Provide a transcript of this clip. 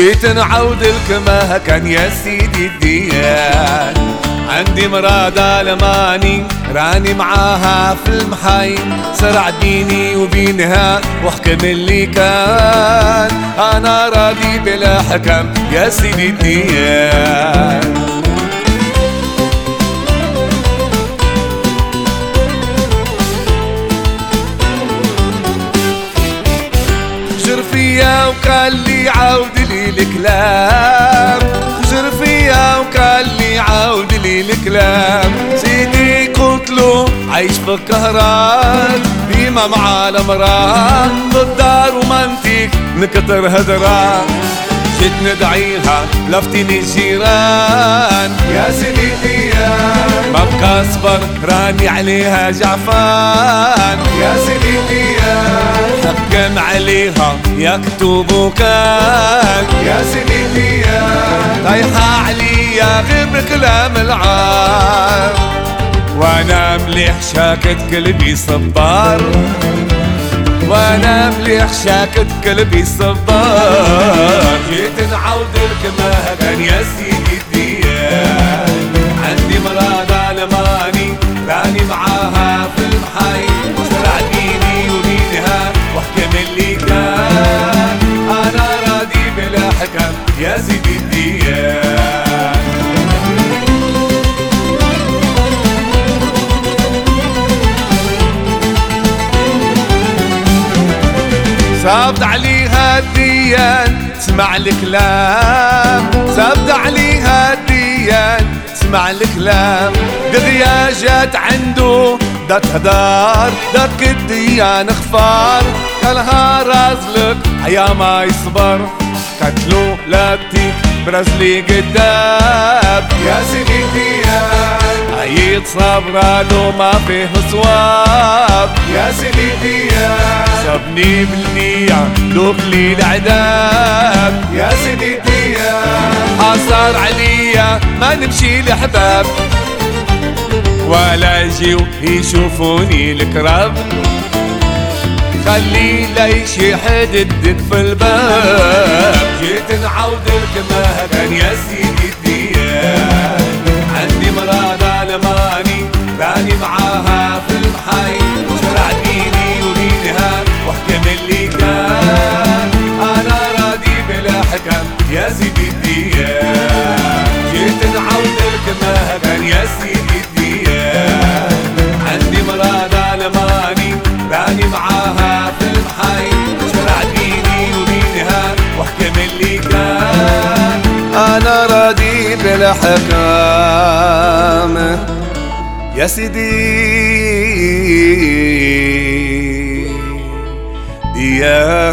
جيت نعود لك ما كان يا سيدي الديان. عندي مراد الماني راني معاها في المحاي. سرع بيني وبينها واحكم اللي كان. أنا راضي بلا حكم يا سيدي الديان. وقال لي عاود لي الكلام. خجر فيا وقال لي عاود لي الكلام. سيدي قلت له عايش في الكهران ديما مع المراه بالدار ومنتيك نكتر هدران جيت ندعيها لفتني الجيران. يا سيدي ديان ما بقى صبر راني عليها جعفان يا سيدي ديان حكم عليها يكتب كان يا سيدي ديان طايحة عليا غير بكلام العار. وأنا مليح شاكت قلبي صبار. وأنا مليح شاكت قلبي صبار. جيت نعود لك كان يا سيدي الديان سابت عليها الديان اسمع الكلام. سابت عليها الديان اسمع الكلام. دغيا جات عنده دات هدار داك الديان خفار قالها رازلك يا ما يصبر. قتلو لاتيك برازلي قدام. يا سيدي ديان عيد صبر له ما فيه صواب. يا سيدي ديان سبني بالنية دوك لي العذاب. يا سيدي ديان حصار عليا ما نمشي لحباب ولا يجيو يشوفوني الكراب. خلي لي شي حد في الباب. جيت نعود لك ما كان يا سيدي. يا سيدي عندي راني معاها في ودينها واحكم اللي كان. أنا راضي بلا حكم يا سيدي. يا